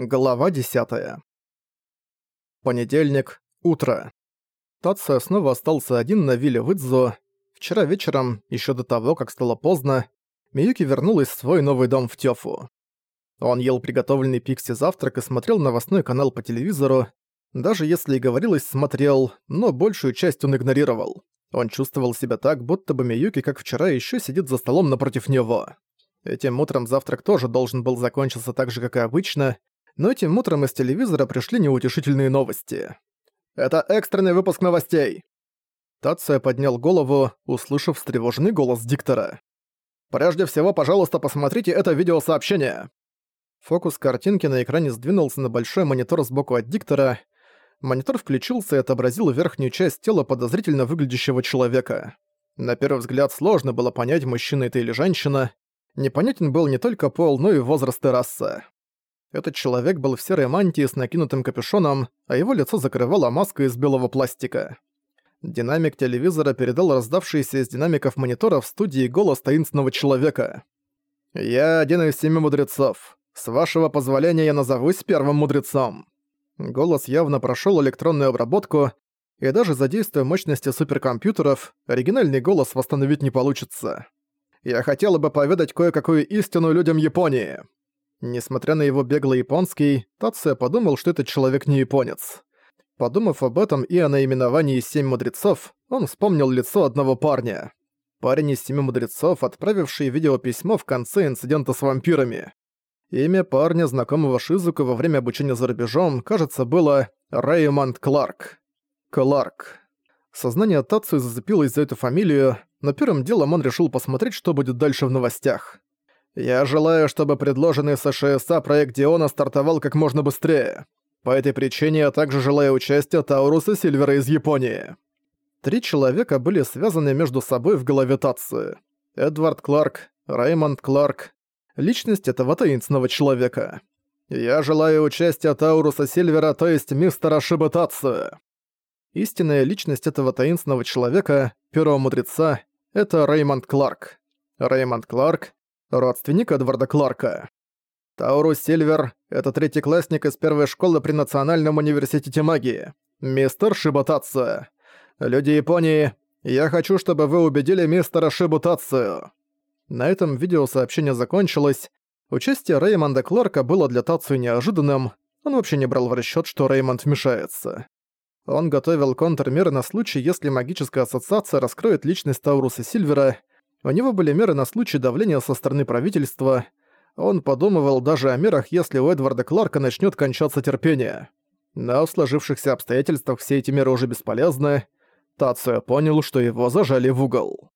Глава 10. Понедельник. Утро. Тация снова остался один на вилле Выдзо. Вчера вечером, еще до того, как стало поздно, Миюки вернулась в свой новый дом в Тёфу. Он ел приготовленный Пикси завтрак и смотрел новостной канал по телевизору. Даже если и говорилось «смотрел», но большую часть он игнорировал. Он чувствовал себя так, будто бы Миюки, как вчера, еще сидит за столом напротив него. Этим утром завтрак тоже должен был закончиться так же, как и обычно, но этим утром из телевизора пришли неутешительные новости. «Это экстренный выпуск новостей!» Тация поднял голову, услышав встревоженный голос диктора. «Прежде всего, пожалуйста, посмотрите это видеосообщение!» Фокус картинки на экране сдвинулся на большой монитор сбоку от диктора. Монитор включился и отобразил верхнюю часть тела подозрительно выглядящего человека. На первый взгляд сложно было понять, мужчина это или женщина. Непонятен был не только пол, но и возраст и раса. Этот человек был в серой мантии с накинутым капюшоном, а его лицо закрывала маска из белого пластика. Динамик телевизора передал раздавшийся из динамиков монитора в студии голос таинственного человека. «Я один из семи мудрецов. С вашего позволения я назовусь первым мудрецом». Голос явно прошёл электронную обработку, и даже задействуя мощности суперкомпьютеров, оригинальный голос восстановить не получится. «Я хотела бы поведать кое-какую истину людям Японии». Несмотря на его беглый японский, Тация подумал, что этот человек не японец. Подумав об этом и о наименовании «Семь мудрецов», он вспомнил лицо одного парня. Парень из Семи мудрецов, отправивший видеописьмо в конце инцидента с вампирами. Имя парня, знакомого Шизуку во время обучения за рубежом, кажется, было Реймонд Кларк. Кларк. Сознание Тацию зацепилось за эту фамилию, но первым делом он решил посмотреть, что будет дальше в новостях. Я желаю, чтобы предложенный США проект Диона стартовал как можно быстрее. По этой причине я также желаю участия Тауруса Сильвера из Японии. Три человека были связаны между собой в голове Татсу. Эдвард Кларк, Раймонд Кларк, личность этого таинственного человека. Я желаю участия Тауруса Сильвера, то есть мистера Шиба Татсу. Истинная личность этого таинственного человека, первого мудреца, это Реймонд Кларк. Реймонд Кларк родственник Эдварда Кларка. Таурус Сильвер — это третий классник из первой школы при Национальном университете магии. Мистер Шибутацию. Люди Японии, я хочу, чтобы вы убедили мистера Шибутацию. На этом видеосообщение закончилось. Участие Реймонда Кларка было для Тацию неожиданным. Он вообще не брал в расчёт, что Реймонд вмешается. Он готовил контрмеры на случай, если магическая ассоциация раскроет личность Тауруса Сильвера, у него были меры на случай давления со стороны правительства. Он подумывал даже о мерах, если у Эдварда Кларка начнет кончаться терпение. Но в сложившихся обстоятельствах все эти меры уже бесполезны. Тацио понял, что его зажали в угол.